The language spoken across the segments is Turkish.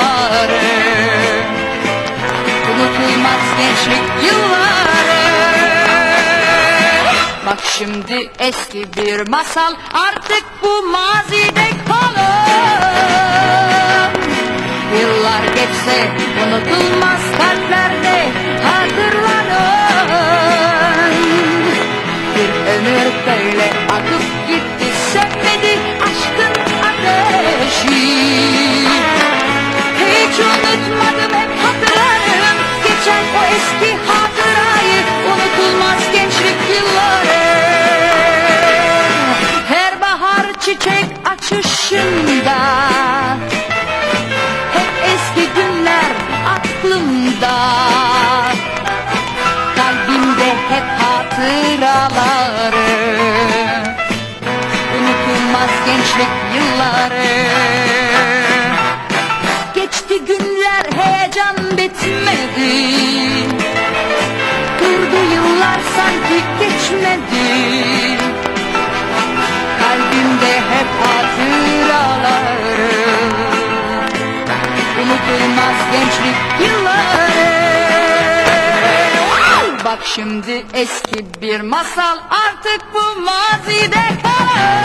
yılları. Unutulmaz gençlik yılları. Bak şimdi eski bir masal artık bu mazide kalır Yıllar geçse unutulmaz kalplerde hatırlanır Bir ömür böyle akıp çiçek açışında. Hep eski günler aklımda. Kalbimde hep hatıraları. Unutulmaz gençlik yılları. Geçti günler heyecan bitmedi gençlik yılları. Bak şimdi eski bir masal artık bu mazide kalır.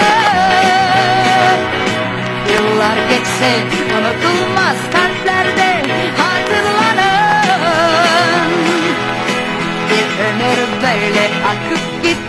Yıllar geçse unutulmaz kalplerde hatırlanır. Bir ömür böyle akıp gitti